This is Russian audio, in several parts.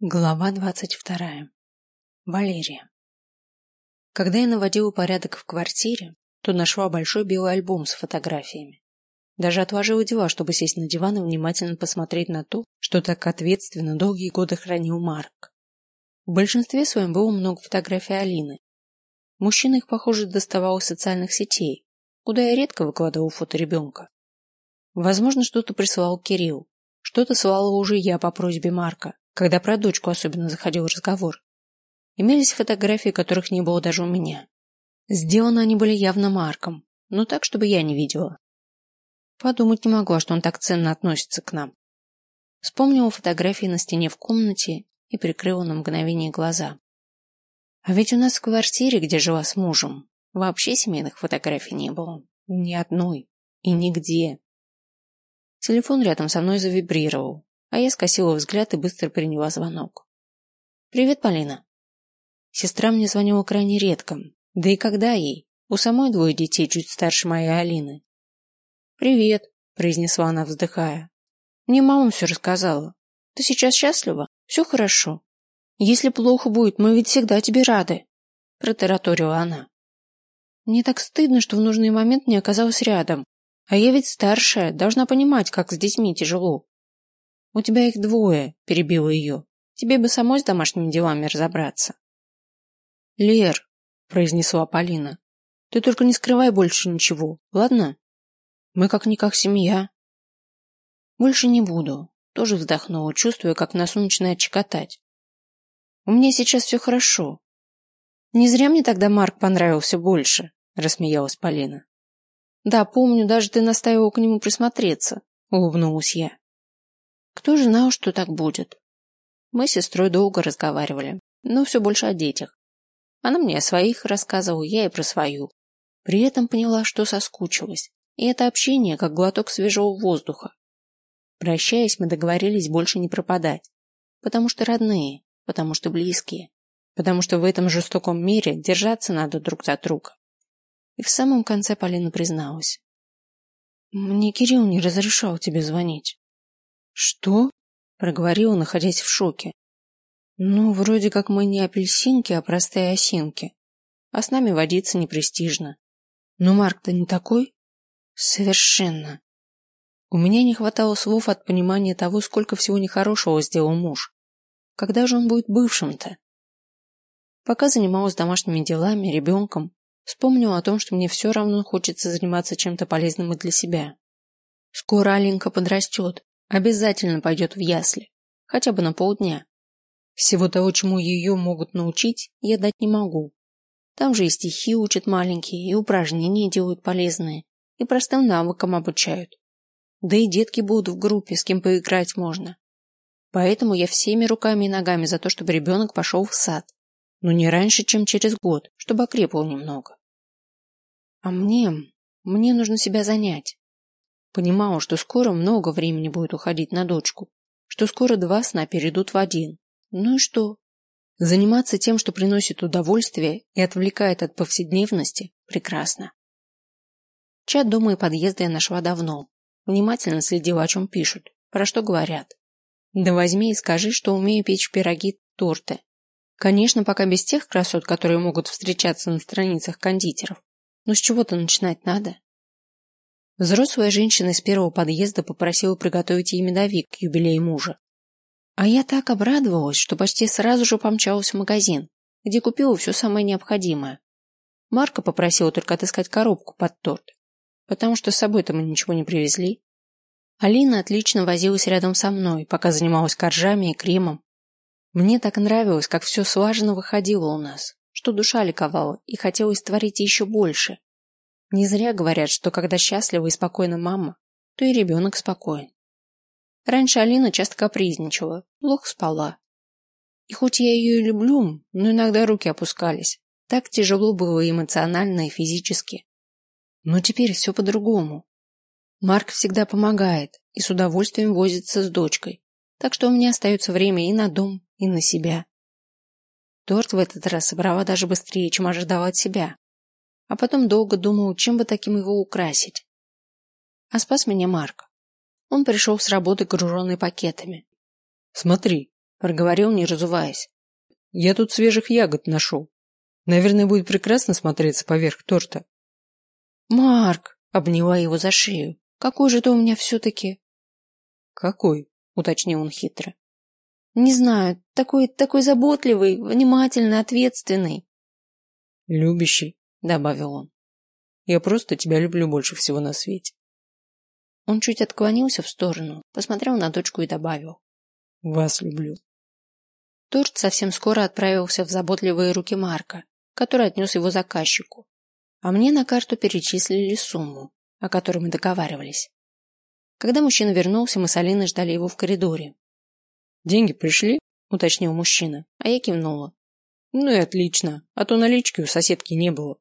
Глава двадцать вторая. Валерия. Когда я наводила порядок в квартире, то нашла большой белый альбом с фотографиями. Даже отложила дела, чтобы сесть на диван и внимательно посмотреть на то, что так ответственно долгие годы хранил Марк. В большинстве своем было много фотографий Алины. Мужчина их, похоже, доставал из социальных сетей, куда я редко выкладывал фото ребенка. Возможно, что-то присылал Кирилл, что-то слала уже я по просьбе Марка, когда про дочку особенно заходил разговор. Имелись фотографии, которых не было даже у меня. Сделаны они были явно Марком, но так, чтобы я не видела. Подумать не могла, что он так ценно относится к нам. Вспомнила фотографии на стене в комнате и прикрыла на мгновение глаза. А ведь у нас в квартире, где жила с мужем, вообще семейных фотографий не было. Ни одной. И нигде. Телефон рядом со мной завибрировал а я скосила взгляд и быстро приняла звонок. «Привет, Полина». Сестра мне звонила крайне редко, да и когда ей? У самой двое детей чуть старше моей Алины. «Привет», – произнесла она, вздыхая. «Мне мама все рассказала. Ты сейчас счастлива? Все хорошо. Если плохо будет, мы ведь всегда тебе рады», – протараторила она. Мне так стыдно, что в нужный момент не оказалась рядом. А я ведь старшая, должна понимать, как с детьми тяжело. У тебя их двое, перебила ее. Тебе бы самой с домашними делами разобраться. Лер, произнесла Полина, ты только не скрывай больше ничего, ладно? Мы как-никак семья. Больше не буду. Тоже вздохнула, чувствуя, как нас начинает чекотать. У меня сейчас все хорошо. Не зря мне тогда Марк понравился больше, рассмеялась Полина. Да, помню, даже ты настаивал к нему присмотреться, улыбнулась я. Кто же знал, что так будет? Мы с сестрой долго разговаривали, но все больше о детях. Она мне о своих рассказывала, я и про свою. При этом поняла, что соскучилась, и это общение как глоток свежего воздуха. Прощаясь, мы договорились больше не пропадать, потому что родные, потому что близкие, потому что в этом жестоком мире держаться надо друг за друга. И в самом конце Полина призналась. «Мне Кирилл не разрешал тебе звонить». Что? проговорила, находясь в шоке. Ну, вроде как мы не апельсинки, а простые осинки. А с нами водиться не престижно. Но Марк-то не такой? Совершенно. У меня не хватало слов от понимания того, сколько всего нехорошего сделал муж. Когда же он будет бывшим-то? Пока занималась домашними делами, ребенком, вспомнила о том, что мне все равно хочется заниматься чем-то полезным и для себя. Скоро Аленка подрастет, Обязательно пойдет в ясли, хотя бы на полдня. Всего того, чему ее могут научить, я дать не могу. Там же и стихи учат маленькие, и упражнения делают полезные, и простым навыкам обучают. Да и детки будут в группе, с кем поиграть можно. Поэтому я всеми руками и ногами за то, чтобы ребенок пошел в сад. Но не раньше, чем через год, чтобы окрепл немного. А мне, мне нужно себя занять. Понимала, что скоро много времени будет уходить на дочку, что скоро два сна перейдут в один. Ну и что? Заниматься тем, что приносит удовольствие и отвлекает от повседневности, прекрасно. Чат дома и подъезда я нашла давно. Внимательно следила, о чем пишут, про что говорят. Да возьми и скажи, что умею печь пироги, торты. Конечно, пока без тех красот, которые могут встречаться на страницах кондитеров. Но с чего-то начинать надо. Взрослая женщина из первого подъезда попросила приготовить ей медовик к юбилею мужа. А я так обрадовалась, что почти сразу же помчалась в магазин, где купила все самое необходимое. Марка попросила только отыскать коробку под торт, потому что с собой-то мы ничего не привезли. Алина отлично возилась рядом со мной, пока занималась коржами и кремом. Мне так нравилось, как все слаженно выходило у нас, что душа ликовала и хотелось творить еще больше. Не зря говорят, что когда счастлива и спокойна мама, то и ребенок спокоен. Раньше Алина часто капризничала, плохо спала. И хоть я ее и люблю, но иногда руки опускались. Так тяжело было эмоционально и физически. Но теперь все по-другому. Марк всегда помогает и с удовольствием возится с дочкой, так что у меня остается время и на дом, и на себя. Торт в этот раз собрала даже быстрее, чем ожидала от себя а потом долго думал, чем бы таким его украсить. А спас меня Марк. Он пришел с работы, груженный пакетами. «Смотри», проговорил, не разуваясь. Я тут свежих ягод нашел. Наверное, будет прекрасно смотреться поверх торта. Марк, обняла его за шею. Какой же ты у меня все-таки? Какой? Уточнил он хитро. Не знаю, такой, такой заботливый, внимательный, ответственный. Любящий, добавил он. Я просто тебя люблю больше всего на свете. Он чуть отклонился в сторону, посмотрел на дочку и добавил. Вас люблю. Торт совсем скоро отправился в заботливые руки Марка, который отнес его заказчику. А мне на карту перечислили сумму, о которой мы договаривались. Когда мужчина вернулся, мы с Алиной ждали его в коридоре. «Деньги пришли?» – уточнил мужчина, а я кивнула. «Ну и отлично, а то налички у соседки не было.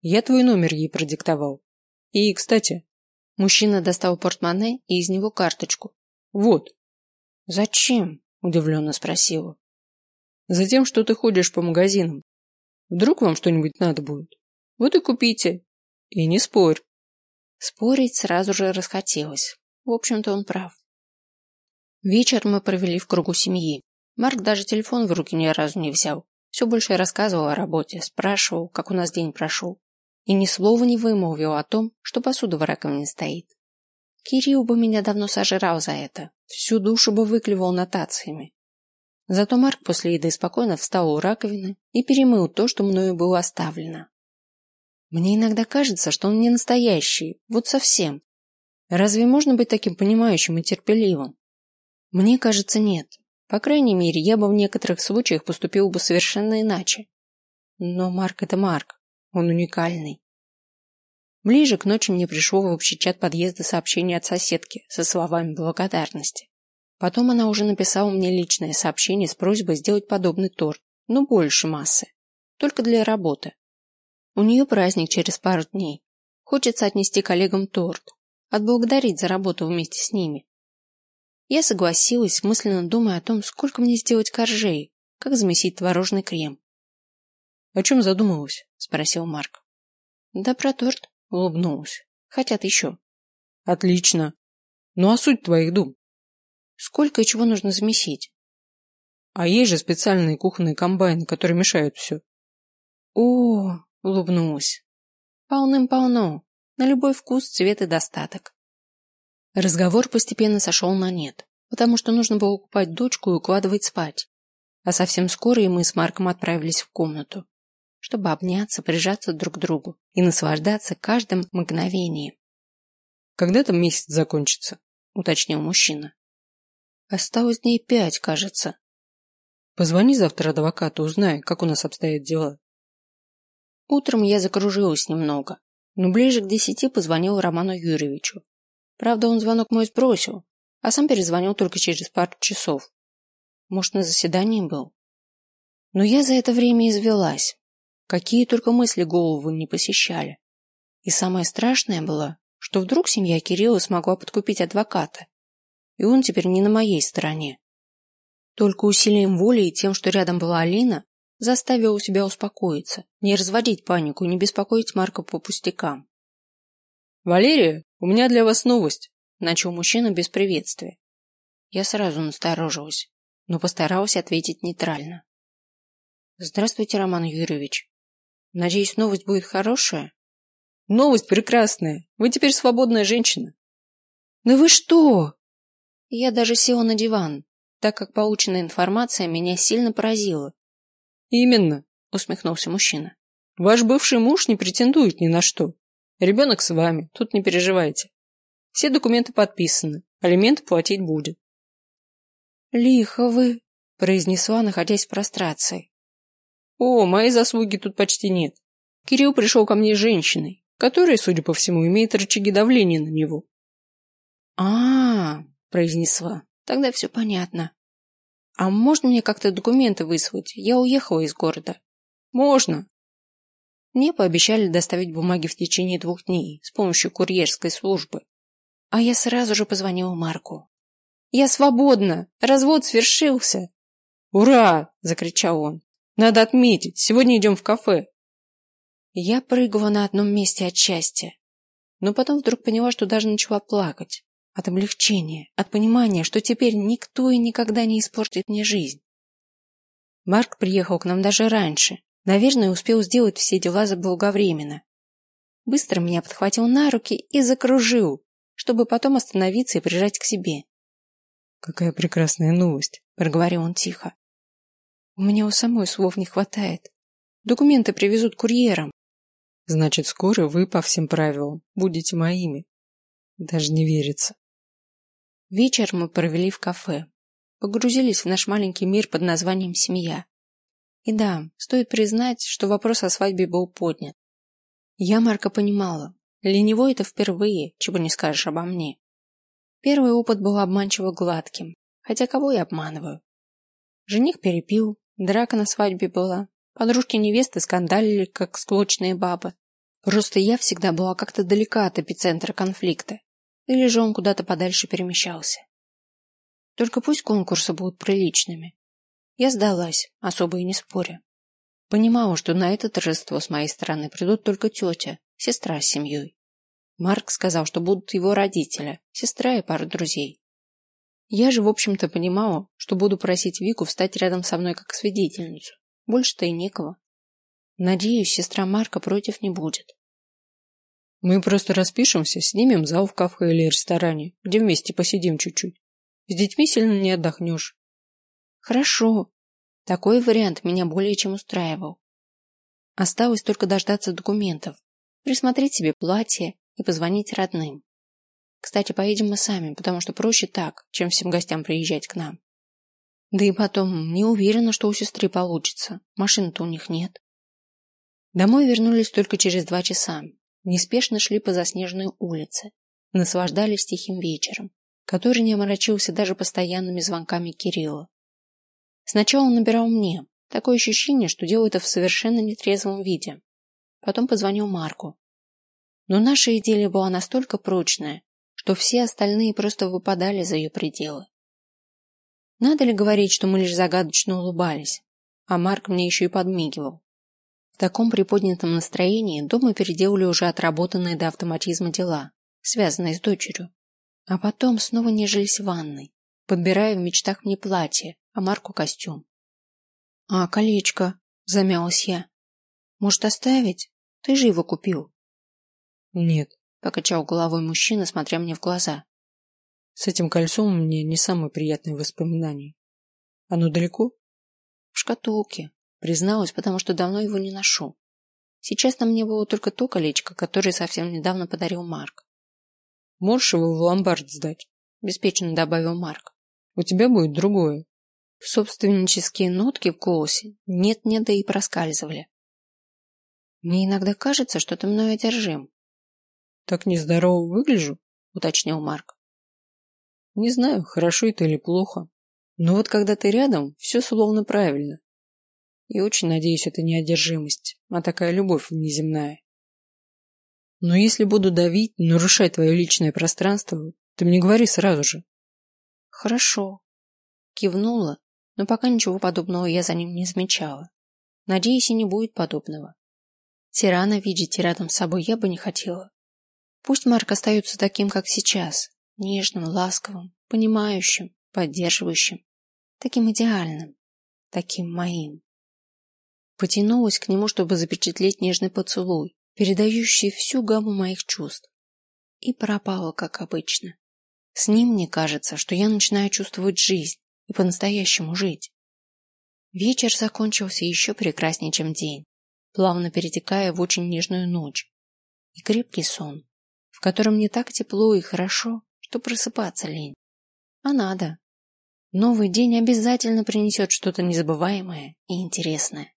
Я твой номер ей продиктовал. И, кстати, Мужчина достал портмоне и из него карточку. Вот. Зачем? Удивленно спросила. Затем, что ты ходишь по магазинам. Вдруг вам что-нибудь надо будет. Вот и купите. И не спорь. Спорить сразу же расхотелось. В общем-то, он прав. Вечер мы провели в кругу семьи. Марк даже телефон в руки ни разу не взял. Все больше рассказывал о работе, спрашивал, как у нас день прошел и ни слова не вымолвил о том, что посуда в раковине стоит. Кирилл бы меня давно сожрал за это, всю душу бы выклевал нотациями. Зато Марк после еды спокойно встал у раковины и перемыл то, что мною было оставлено. Мне иногда кажется, что он не настоящий, вот совсем. Разве можно быть таким понимающим и терпеливым? Мне кажется, нет. По крайней мере, я бы в некоторых случаях поступил бы совершенно иначе. Но Марк это Марк. Он уникальный. Ближе к ночи мне пришло в общий чат подъезда сообщение от соседки со словами благодарности. Потом она уже написала мне личное сообщение с просьбой сделать подобный торт, но больше массы. Только для работы. У нее праздник через пару дней. Хочется отнести коллегам торт, отблагодарить за работу вместе с ними. Я согласилась, мысленно думая о том, сколько мне сделать коржей, как замесить творожный крем. О чем задумалась? спросил Марк. Да про торт, улыбнулась. Хотят еще. Отлично. Ну а суть твоих дум? Сколько и чего нужно замесить? А есть же специальные кухонные комбайны, которые мешают все. О, улыбнулась. Полным-полно. На любой вкус, цвет и достаток. Разговор постепенно сошел на нет, потому что нужно было купать дочку и укладывать спать. А совсем скоро и мы с Марком отправились в комнату чтобы обняться, прижаться друг к другу и наслаждаться каждым мгновением. Когда там месяц закончится? уточнил мужчина. Осталось дней пять, кажется. Позвони завтра адвокату, узнай, как у нас обстоят дела. Утром я закружилась немного, но ближе к десяти позвонил Роману Юрьевичу. Правда, он звонок мой сбросил, а сам перезвонил только через пару часов. Может, на заседании был? Но я за это время извелась. Какие только мысли голову не посещали. И самое страшное было, что вдруг семья Кирилла смогла подкупить адвоката, и он теперь не на моей стороне. Только усилием воли и тем, что рядом была Алина, заставил себя успокоиться, не разводить панику, не беспокоить Марка по пустякам. «Валерия, у меня для вас новость», – начал мужчина без приветствия. Я сразу насторожилась, но постаралась ответить нейтрально. «Здравствуйте, Роман Юрьевич. Надеюсь, новость будет хорошая? Новость прекрасная. Вы теперь свободная женщина. Ну вы что? Я даже села на диван, так как полученная информация меня сильно поразила. Именно, усмехнулся мужчина. Ваш бывший муж не претендует ни на что. Ребенок с вами, тут не переживайте. Все документы подписаны, алименты платить будет. Лихо вы, произнесла, находясь в прострации. О, моей заслуги тут почти нет. Кирилл пришел ко мне женщиной, которая, судя по всему, имеет рычаги давления на него. -а, -а произнесла. Тогда все понятно. А можно мне как-то документы выслать? Я уехала из города. Можно. Мне пообещали доставить бумаги в течение двух дней с помощью курьерской службы. А я сразу же позвонила Марку. Я свободна! Развод свершился! Ура! закричал он. Надо отметить, сегодня идем в кафе. Я прыгала на одном месте от счастья, но потом вдруг поняла, что даже начала плакать, от облегчения, от понимания, что теперь никто и никогда не испортит мне жизнь. Марк приехал к нам даже раньше. Наверное, успел сделать все дела заблаговременно. Быстро меня подхватил на руки и закружил, чтобы потом остановиться и прижать к себе. Какая прекрасная новость, проговорил он тихо. У меня у самой слов не хватает. Документы привезут курьером. Значит, скоро вы по всем правилам будете моими. Даже не верится. Вечер мы провели в кафе. Погрузились в наш маленький мир под названием «Семья». И да, стоит признать, что вопрос о свадьбе был поднят. Я Марка понимала. Для него это впервые, чего не скажешь обо мне. Первый опыт был обманчиво гладким. Хотя кого я обманываю? Жених перепил, драка на свадьбе была, подружки невесты скандалили, как склочные бабы. Просто я всегда была как-то далека от эпицентра конфликта. Или же он куда-то подальше перемещался. Только пусть конкурсы будут приличными. Я сдалась, особо и не споря. Понимала, что на это торжество с моей стороны придут только тетя, сестра с семьей. Марк сказал, что будут его родители, сестра и пара друзей. Я же, в общем-то, понимала, что буду просить Вику встать рядом со мной как свидетельницу. Больше-то и некого. Надеюсь, сестра Марка против не будет. Мы просто распишемся, снимем зал в кафе или ресторане, где вместе посидим чуть-чуть. С детьми сильно не отдохнешь. Хорошо. Такой вариант меня более чем устраивал. Осталось только дождаться документов, присмотреть себе платье и позвонить родным. Кстати, поедем мы сами, потому что проще так, чем всем гостям приезжать к нам. Да и потом, не уверена, что у сестры получится. Машины-то у них нет. Домой вернулись только через два часа. Неспешно шли по заснеженной улице, наслаждались тихим вечером, который не омрачился даже постоянными звонками Кирилла. Сначала он набирал мне, такое ощущение, что делал это в совершенно нетрезвом виде. Потом позвонил Марку. Но наша идея была настолько прочная, что все остальные просто выпадали за ее пределы. Надо ли говорить, что мы лишь загадочно улыбались, а Марк мне еще и подмигивал. В таком приподнятом настроении дома переделали уже отработанные до автоматизма дела, связанные с дочерью. А потом снова нежились в ванной, подбирая в мечтах мне платье, а Марку костюм. А колечко, замялась я. Может оставить? Ты же его купил. Нет, покачал головой мужчина, смотря мне в глаза. С этим кольцом у меня не самые приятные воспоминания. Оно далеко? В шкатулке, призналась, потому что давно его не ношу. Сейчас на мне было только то колечко, которое совсем недавно подарил Марк. Можешь его в ломбард сдать, беспечно добавил Марк. У тебя будет другое. Собственнические нотки в голосе нет-нет да и проскальзывали. Мне иногда кажется, что ты мной одержим. Так нездорово выгляжу, уточнил Марк. Не знаю, хорошо это или плохо, но вот когда ты рядом, все словно правильно. И очень надеюсь, это не одержимость, а такая любовь внеземная. Но если буду давить, нарушать твое личное пространство, ты мне говори сразу же. Хорошо. Кивнула, но пока ничего подобного я за ним не замечала. Надеюсь, и не будет подобного. Тирана видеть рядом с собой я бы не хотела. Пусть Марк остается таким, как сейчас, нежным, ласковым, понимающим, поддерживающим, таким идеальным, таким моим. Потянулась к нему, чтобы запечатлеть нежный поцелуй, передающий всю гамму моих чувств. И пропала, как обычно. С ним мне кажется, что я начинаю чувствовать жизнь и по-настоящему жить. Вечер закончился еще прекраснее, чем день, плавно перетекая в очень нежную ночь и крепкий сон, в котором не так тепло и хорошо, что просыпаться лень. А надо. Новый день обязательно принесет что-то незабываемое и интересное.